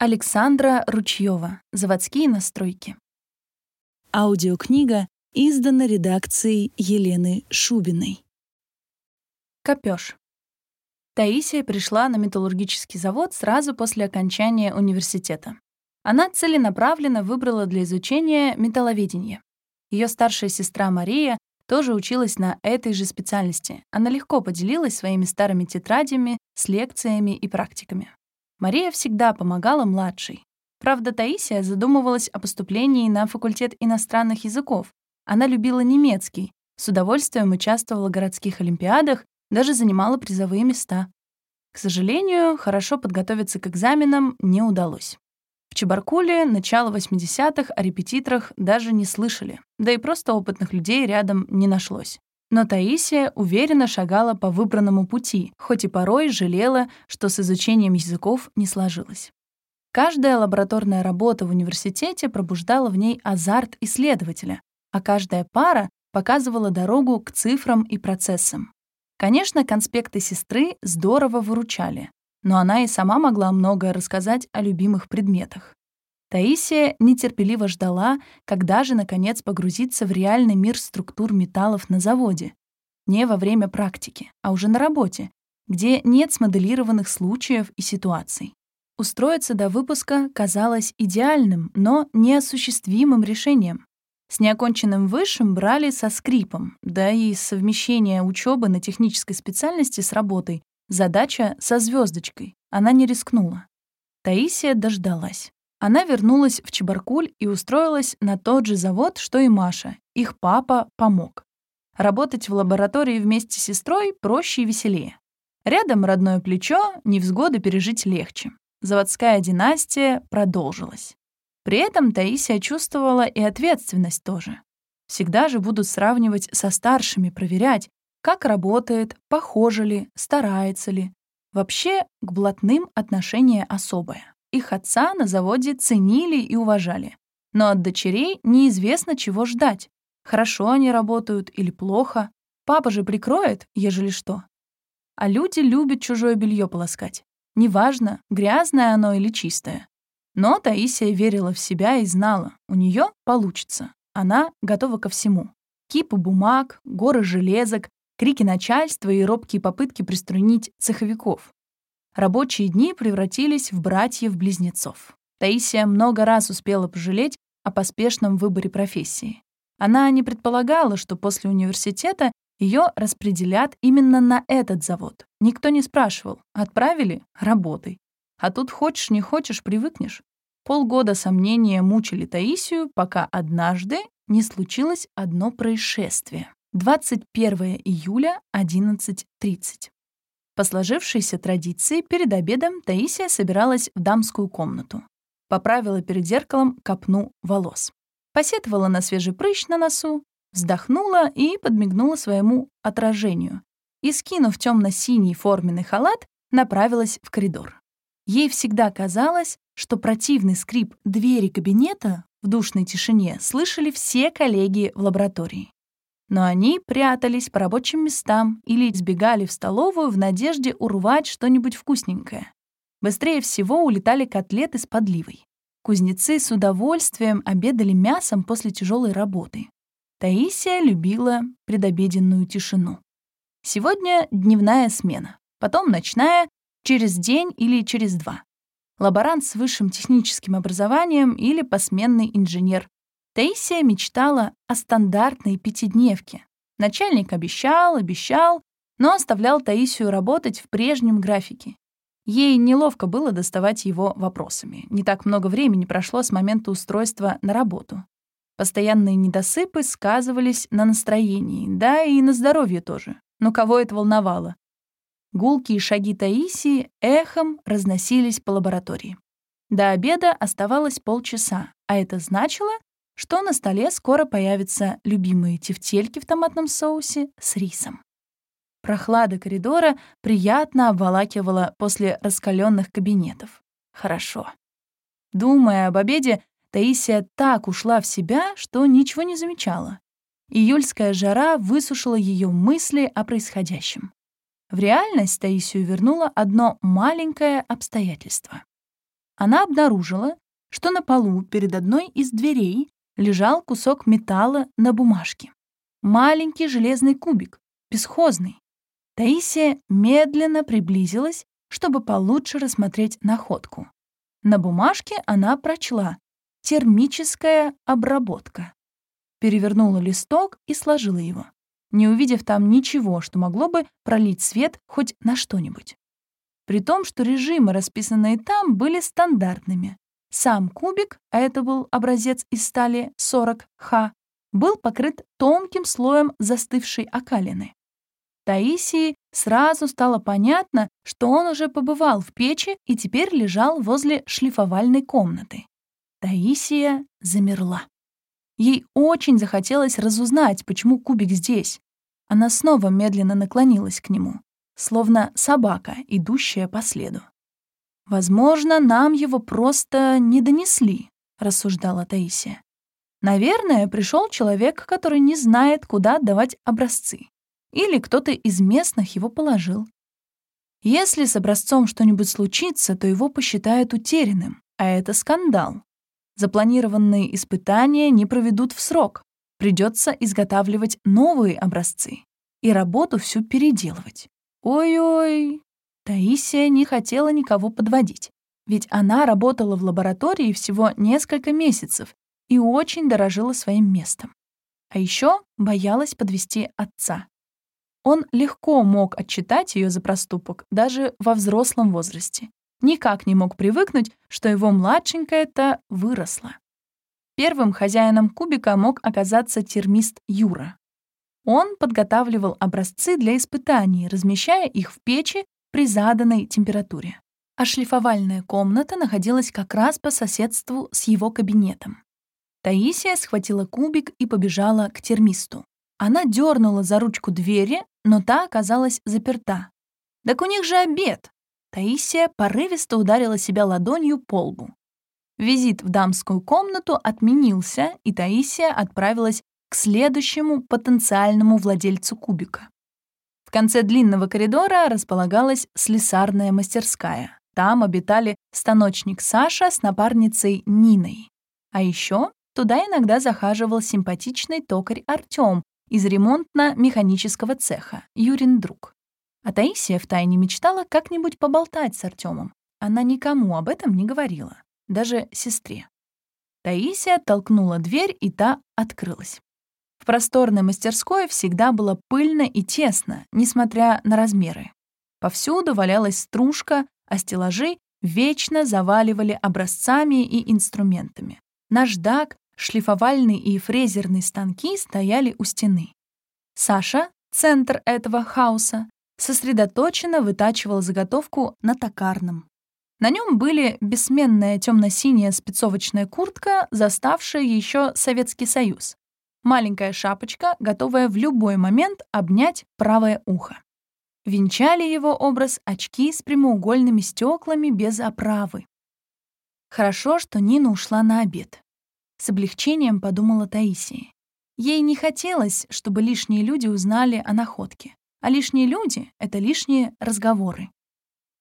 Александра Ручьева. Заводские настройки. Аудиокнига издана редакцией Елены Шубиной. Копёж. Таисия пришла на металлургический завод сразу после окончания университета. Она целенаправленно выбрала для изучения металловедение. Ее старшая сестра Мария тоже училась на этой же специальности. Она легко поделилась своими старыми тетрадями с лекциями и практиками. Мария всегда помогала младшей. Правда, Таисия задумывалась о поступлении на факультет иностранных языков. Она любила немецкий, с удовольствием участвовала в городских олимпиадах, даже занимала призовые места. К сожалению, хорошо подготовиться к экзаменам не удалось. В Чебаркуле начало 80-х о репетиторах даже не слышали, да и просто опытных людей рядом не нашлось. Но Таисия уверенно шагала по выбранному пути, хоть и порой жалела, что с изучением языков не сложилось. Каждая лабораторная работа в университете пробуждала в ней азарт исследователя, а каждая пара показывала дорогу к цифрам и процессам. Конечно, конспекты сестры здорово выручали, но она и сама могла многое рассказать о любимых предметах. Таисия нетерпеливо ждала, когда же, наконец, погрузиться в реальный мир структур металлов на заводе. Не во время практики, а уже на работе, где нет смоделированных случаев и ситуаций. Устроиться до выпуска казалось идеальным, но неосуществимым решением. С неоконченным высшим брали со скрипом, да и совмещение учебы на технической специальности с работой — задача со звездочкой. Она не рискнула. Таисия дождалась. Она вернулась в Чебаркуль и устроилась на тот же завод, что и Маша. Их папа помог. Работать в лаборатории вместе с сестрой проще и веселее. Рядом родное плечо, невзгоды пережить легче. Заводская династия продолжилась. При этом Таисия чувствовала и ответственность тоже. Всегда же будут сравнивать со старшими, проверять, как работает, похоже ли, старается ли. Вообще, к блатным отношение особое. Их отца на заводе ценили и уважали. Но от дочерей неизвестно, чего ждать. Хорошо они работают или плохо. Папа же прикроет, ежели что. А люди любят чужое белье полоскать. Неважно, грязное оно или чистое. Но Таисия верила в себя и знала, у нее получится. Она готова ко всему. Кипы бумаг, горы железок, крики начальства и робкие попытки приструнить цеховиков. Рабочие дни превратились в братьев-близнецов. Таисия много раз успела пожалеть о поспешном выборе профессии. Она не предполагала, что после университета ее распределят именно на этот завод. Никто не спрашивал. Отправили — работай. А тут хочешь, не хочешь, привыкнешь. Полгода сомнения мучили Таисию, пока однажды не случилось одно происшествие. 21 июля, 11.30. По сложившейся традиции, перед обедом Таисия собиралась в дамскую комнату. Поправила перед зеркалом копну волос. Посетовала на свежий прыщ на носу, вздохнула и подмигнула своему отражению. И, скинув темно-синий форменный халат, направилась в коридор. Ей всегда казалось, что противный скрип двери кабинета в душной тишине слышали все коллеги в лаборатории но они прятались по рабочим местам или сбегали в столовую в надежде урвать что-нибудь вкусненькое. Быстрее всего улетали котлеты с подливой. Кузнецы с удовольствием обедали мясом после тяжелой работы. Таисия любила предобеденную тишину. Сегодня дневная смена, потом ночная, через день или через два. Лаборант с высшим техническим образованием или посменный инженер Таисия мечтала о стандартной пятидневке. Начальник обещал, обещал, но оставлял Таисию работать в прежнем графике. Ей неловко было доставать его вопросами. Не так много времени прошло с момента устройства на работу. Постоянные недосыпы сказывались на настроении, да и на здоровье тоже. Но кого это волновало? Гулкие шаги Таисии эхом разносились по лаборатории. До обеда оставалось полчаса, а это значило, что на столе скоро появятся любимые тефтельки в томатном соусе с рисом. Прохлада коридора приятно обволакивала после раскаленных кабинетов. Хорошо. Думая об обеде, Таисия так ушла в себя, что ничего не замечала. Июльская жара высушила ее мысли о происходящем. В реальность Таисию вернуло одно маленькое обстоятельство. она обнаружила, что на полу перед одной из дверей лежал кусок металла на бумажке. Маленький железный кубик, бесхозный. Таисия медленно приблизилась, чтобы получше рассмотреть находку. На бумажке она прочла «Термическая обработка». Перевернула листок и сложила его, не увидев там ничего, что могло бы пролить свет хоть на что-нибудь. При том, что режимы, расписанные там, были стандартными. Сам кубик, а это был образец из стали 40Х, был покрыт тонким слоем застывшей окалины. Таисии сразу стало понятно, что он уже побывал в печи и теперь лежал возле шлифовальной комнаты. Таисия замерла. Ей очень захотелось разузнать, почему кубик здесь. Она снова медленно наклонилась к нему, словно собака, идущая по следу. «Возможно, нам его просто не донесли», — рассуждала Таисия. «Наверное, пришел человек, который не знает, куда отдавать образцы. Или кто-то из местных его положил. Если с образцом что-нибудь случится, то его посчитают утерянным, а это скандал. Запланированные испытания не проведут в срок. Придется изготавливать новые образцы и работу всю переделывать. Ой-ой, Таисия не хотела никого подводить, ведь она работала в лаборатории всего несколько месяцев и очень дорожила своим местом. А еще боялась подвести отца. Он легко мог отчитать ее за проступок даже во взрослом возрасте. Никак не мог привыкнуть, что его младшенькая-то выросла. Первым хозяином кубика мог оказаться термист Юра. Он подготавливал образцы для испытаний, размещая их в печи при заданной температуре. А шлифовальная комната находилась как раз по соседству с его кабинетом. Таисия схватила кубик и побежала к термисту. Она дернула за ручку двери, но та оказалась заперта. «Так у них же обед!» Таисия порывисто ударила себя ладонью по лбу. Визит в дамскую комнату отменился, и Таисия отправилась к следующему потенциальному владельцу кубика конце длинного коридора располагалась слесарная мастерская. Там обитали станочник Саша с напарницей Ниной. А еще туда иногда захаживал симпатичный токарь Артём из ремонтно-механического цеха, Юрин друг. А Таисия втайне мечтала как-нибудь поболтать с Артёмом. Она никому об этом не говорила, даже сестре. Таисия толкнула дверь, и та открылась. В просторной мастерской всегда было пыльно и тесно, несмотря на размеры. Повсюду валялась стружка, а стеллажи вечно заваливали образцами и инструментами. Наждак, шлифовальный и фрезерный станки стояли у стены. Саша, центр этого хаоса, сосредоточенно вытачивал заготовку на токарном. На нем были бессменная темно-синяя спецовочная куртка, заставшая еще Советский Союз, маленькая шапочка, готовая в любой момент обнять правое ухо. Венчали его образ очки с прямоугольными стеклами без оправы. Хорошо, что Нина ушла на обед. С облегчением подумала Таисия. Ей не хотелось, чтобы лишние люди узнали о находке. А лишние люди — это лишние разговоры.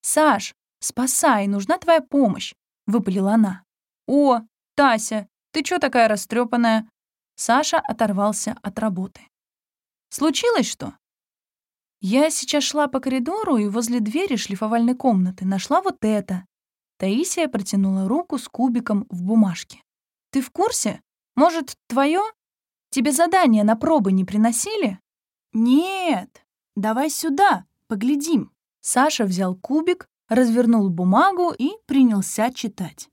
«Саш, спасай, нужна твоя помощь», — выпалила она. «О, Тася, ты чё такая растрепанная? Саша оторвался от работы. «Случилось что?» «Я сейчас шла по коридору и возле двери шлифовальной комнаты нашла вот это». Таисия протянула руку с кубиком в бумажке. «Ты в курсе? Может, твое? Тебе задание на пробы не приносили?» «Нет, давай сюда, поглядим». Саша взял кубик, развернул бумагу и принялся читать.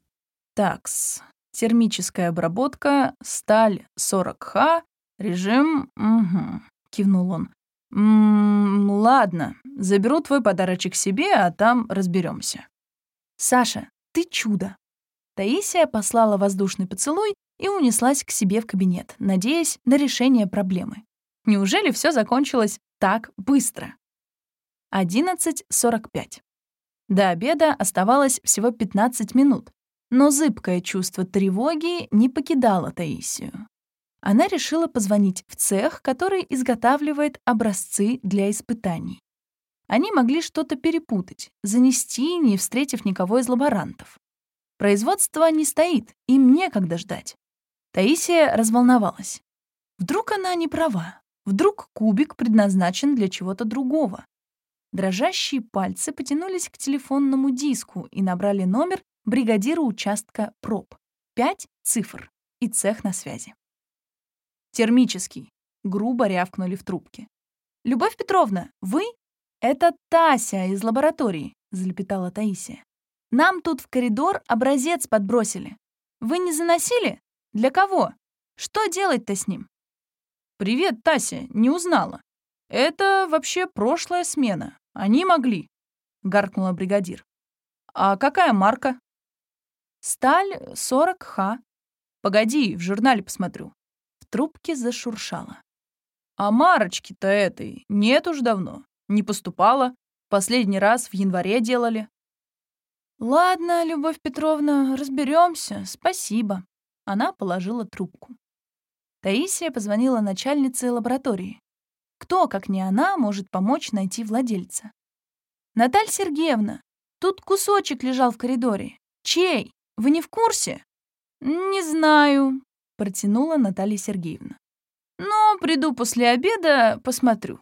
«Такс, термическая обработка, сталь 40Х, режим... Угу, кивнул он. «М -м, ладно, заберу твой подарочек себе, а там разберемся. Саша, ты чудо. Таисия послала воздушный поцелуй и унеслась к себе в кабинет, надеясь на решение проблемы. Неужели все закончилось так быстро? 11.45. До обеда оставалось всего 15 минут, но зыбкое чувство тревоги не покидало Таисию. Она решила позвонить в цех, который изготавливает образцы для испытаний. Они могли что-то перепутать, занести, не встретив никого из лаборантов. Производство не стоит, им некогда ждать. Таисия разволновалась. Вдруг она не права? Вдруг кубик предназначен для чего-то другого? Дрожащие пальцы потянулись к телефонному диску и набрали номер бригадира участка проб. Пять цифр и цех на связи. Термический. Грубо рявкнули в трубке. «Любовь Петровна, вы?» «Это Тася из лаборатории», — залепетала Таисия. «Нам тут в коридор образец подбросили. Вы не заносили? Для кого? Что делать-то с ним?» «Привет, Тася, не узнала. Это вообще прошлая смена. Они могли», — гаркнула бригадир. «А какая марка?» «Сталь 40Х». «Погоди, в журнале посмотрю». В трубке зашуршало. «А марочки-то этой нет уж давно. Не поступала. Последний раз в январе делали». «Ладно, Любовь Петровна, разберемся. Спасибо». Она положила трубку. Таисия позвонила начальнице лаборатории. Кто, как не она, может помочь найти владельца? «Наталья Сергеевна, тут кусочек лежал в коридоре. Чей? Вы не в курсе?» «Не знаю», — протянула Наталья Сергеевна. «Но приду после обеда, посмотрю».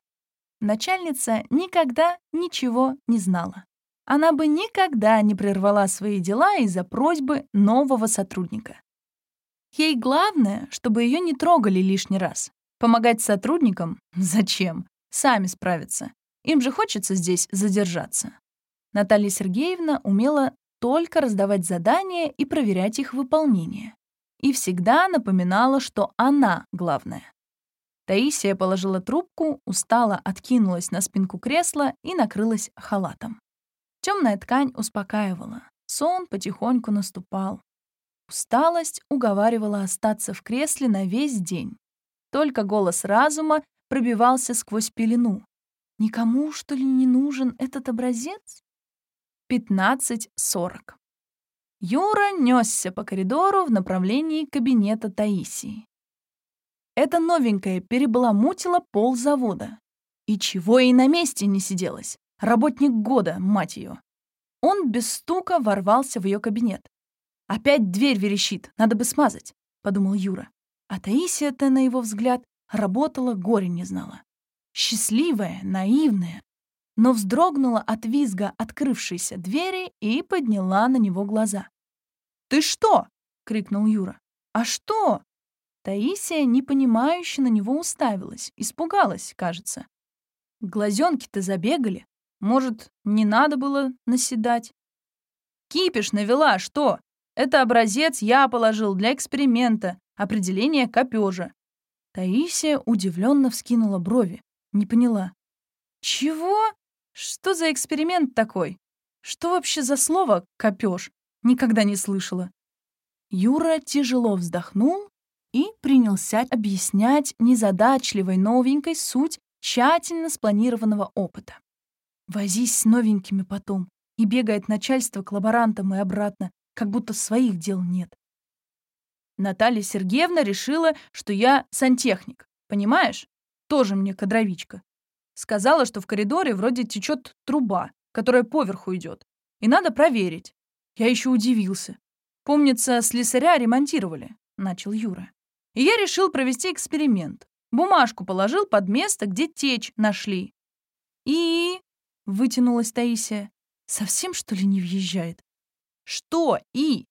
Начальница никогда ничего не знала. Она бы никогда не прервала свои дела из-за просьбы нового сотрудника. Ей главное, чтобы ее не трогали лишний раз. Помогать сотрудникам? Зачем? Сами справятся. Им же хочется здесь задержаться. Наталья Сергеевна умела только раздавать задания и проверять их выполнение. И всегда напоминала, что она главная. Таисия положила трубку, устало откинулась на спинку кресла и накрылась халатом. Темная ткань успокаивала. Сон потихоньку наступал. Усталость уговаривала остаться в кресле на весь день. Только голос разума пробивался сквозь пелену. Никому, что ли, не нужен этот образец? 15.40. Юра несся по коридору в направлении кабинета Таисии. Эта новенькая перебаламутила пол завода. И чего ей на месте не сиделось? Работник года, мать ее. Он без стука ворвался в ее кабинет. «Опять дверь верещит, надо бы смазать», — подумал Юра. А Таисия-то, на его взгляд, работала, горе не знала. Счастливая, наивная, но вздрогнула от визга открывшейся двери и подняла на него глаза. «Ты что?» — крикнул Юра. «А что?» Таисия, непонимающе на него уставилась, испугалась, кажется. Глазенки-то забегали. Может, не надо было наседать? «Кипиш навела, что?» Это образец я положил для эксперимента, определения копежа. Таисия удивленно вскинула брови, не поняла. Чего? Что за эксперимент такой? Что вообще за слово «копеж»? Никогда не слышала. Юра тяжело вздохнул и принялся объяснять незадачливой новенькой суть тщательно спланированного опыта. Возись с новенькими потом, и бегает начальство к лаборантам и обратно, как будто своих дел нет. Наталья Сергеевна решила, что я сантехник, понимаешь? Тоже мне кадровичка. Сказала, что в коридоре вроде течет труба, которая поверху идет, и надо проверить. Я еще удивился. Помнится, слесаря ремонтировали, начал Юра. И я решил провести эксперимент. Бумажку положил под место, где течь нашли. И... Вытянулась Таисия. Совсем, что ли, не въезжает? Что и?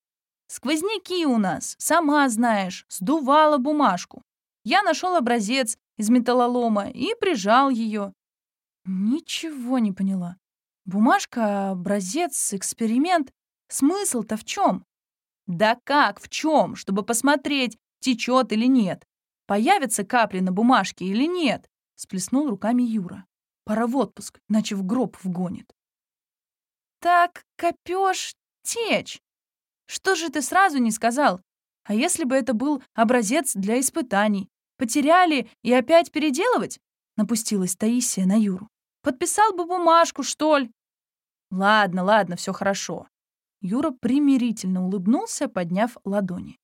Сквозняки у нас, сама знаешь, сдувала бумажку. Я нашел образец из металлолома и прижал ее. Ничего не поняла. Бумажка, образец, эксперимент. Смысл-то в чем? Да как в чем, чтобы посмотреть, течет или нет? Появятся капли на бумажке или нет? Сплеснул руками Юра. Пора в отпуск, иначе в гроб вгонит. Так, копёж течь. Что же ты сразу не сказал? А если бы это был образец для испытаний? Потеряли и опять переделывать? Напустилась Таисия на Юру. Подписал бы бумажку, что ли? Ладно, ладно, все хорошо. Юра примирительно улыбнулся, подняв ладони.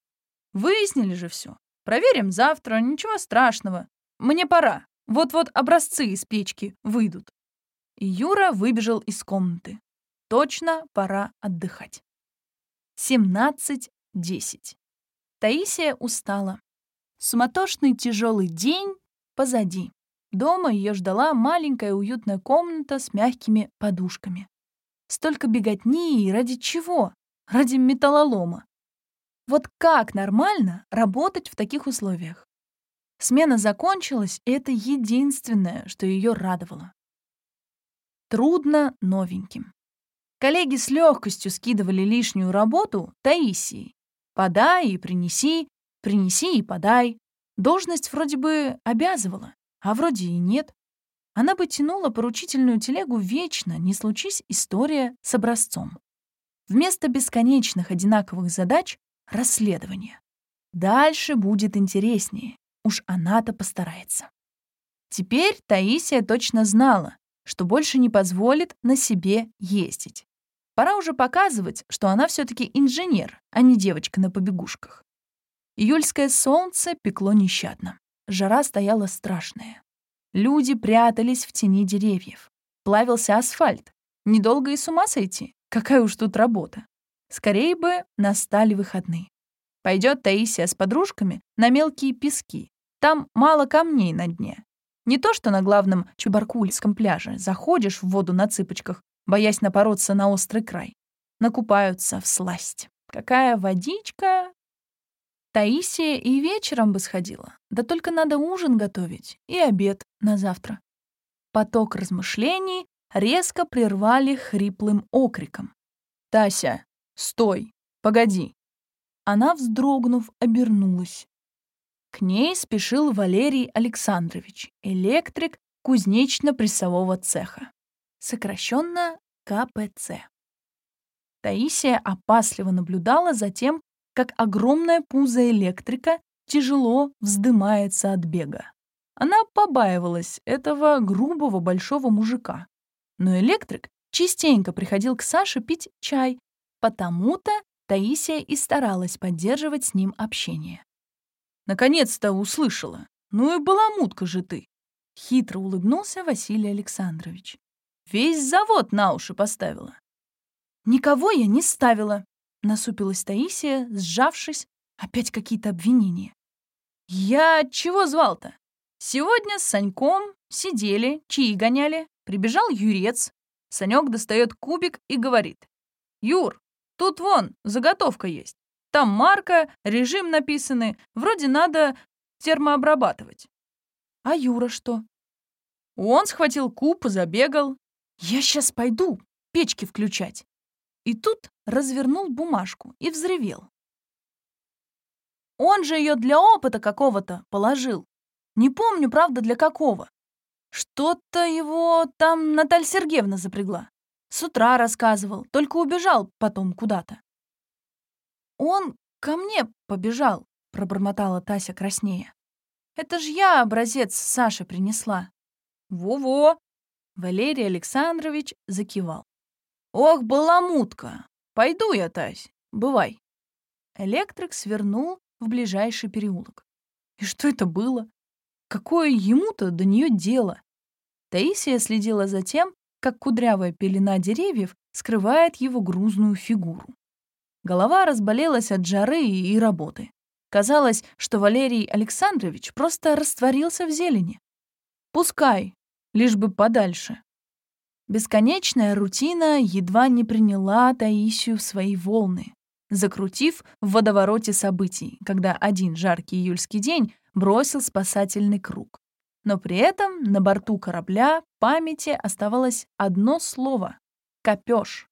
Выяснили же все. Проверим завтра, ничего страшного. Мне пора. Вот-вот образцы из печки выйдут. И Юра выбежал из комнаты. Точно пора отдыхать. 17.10. Таисия устала. Суматошный тяжелый день позади. Дома ее ждала маленькая уютная комната с мягкими подушками. Столько беготни и ради чего? Ради металлолома. Вот как нормально работать в таких условиях? Смена закончилась, и это единственное, что ее радовало. Трудно новеньким. Коллеги с легкостью скидывали лишнюю работу Таисии. Подай и принеси, принеси и подай. Должность вроде бы обязывала, а вроде и нет. Она бы тянула поручительную телегу вечно, не случись история с образцом. Вместо бесконечных одинаковых задач — расследование. Дальше будет интереснее. Уж она-то постарается. Теперь Таисия точно знала, что больше не позволит на себе ездить. Пора уже показывать, что она все-таки инженер, а не девочка на побегушках. Июльское солнце пекло нещадно. Жара стояла страшная. Люди прятались в тени деревьев. Плавился асфальт. Недолго и с ума сойти. Какая уж тут работа. Скорее бы настали выходные. Пойдет Таисия с подружками на мелкие пески. Там мало камней на дне. Не то, что на главном Чебаркульском пляже. Заходишь в воду на цыпочках, боясь напороться на острый край. Накупаются в сласть. Какая водичка! Таисия и вечером бы сходила, да только надо ужин готовить и обед на завтра. Поток размышлений резко прервали хриплым окриком. «Тася, стой! Погоди!» Она, вздрогнув, обернулась. К ней спешил Валерий Александрович, электрик кузнечно-прессового цеха сокращенно КПЦ. Таисия опасливо наблюдала за тем, как огромная пузо электрика тяжело вздымается от бега. Она побаивалась этого грубого большого мужика. Но электрик частенько приходил к Саше пить чай, потому-то Таисия и старалась поддерживать с ним общение. «Наконец-то услышала. Ну и баламутка же ты!» Хитро улыбнулся Василий Александрович. Весь завод на уши поставила. Никого я не ставила, насупилась Таисия, сжавшись, опять какие-то обвинения. Я чего звал-то? Сегодня с Саньком сидели, чаи гоняли, прибежал Юрец. Санек достает кубик и говорит. «Юр, тут вон, заготовка есть. Там марка, режим написаны, вроде надо термообрабатывать». «А Юра что?» Он схватил куб и забегал. «Я сейчас пойду печки включать». И тут развернул бумажку и взревел. Он же ее для опыта какого-то положил. Не помню, правда, для какого. Что-то его там Наталья Сергеевна запрягла. С утра рассказывал, только убежал потом куда-то. Он ко мне побежал, пробормотала Тася краснее. Это ж я образец Саше принесла. Во-во, Валерий Александрович закивал. «Ох, баламутка! Пойду я, Тась, бывай!» Электрик свернул в ближайший переулок. И что это было? Какое ему-то до нее дело? Таисия следила за тем, как кудрявая пелена деревьев скрывает его грузную фигуру. Голова разболелась от жары и работы. Казалось, что Валерий Александрович просто растворился в зелени. Пускай, лишь бы подальше. Бесконечная рутина едва не приняла Таисию в свои волны, закрутив в водовороте событий, когда один жаркий июльский день бросил спасательный круг. Но при этом на борту корабля памяти оставалось одно слово — копёж.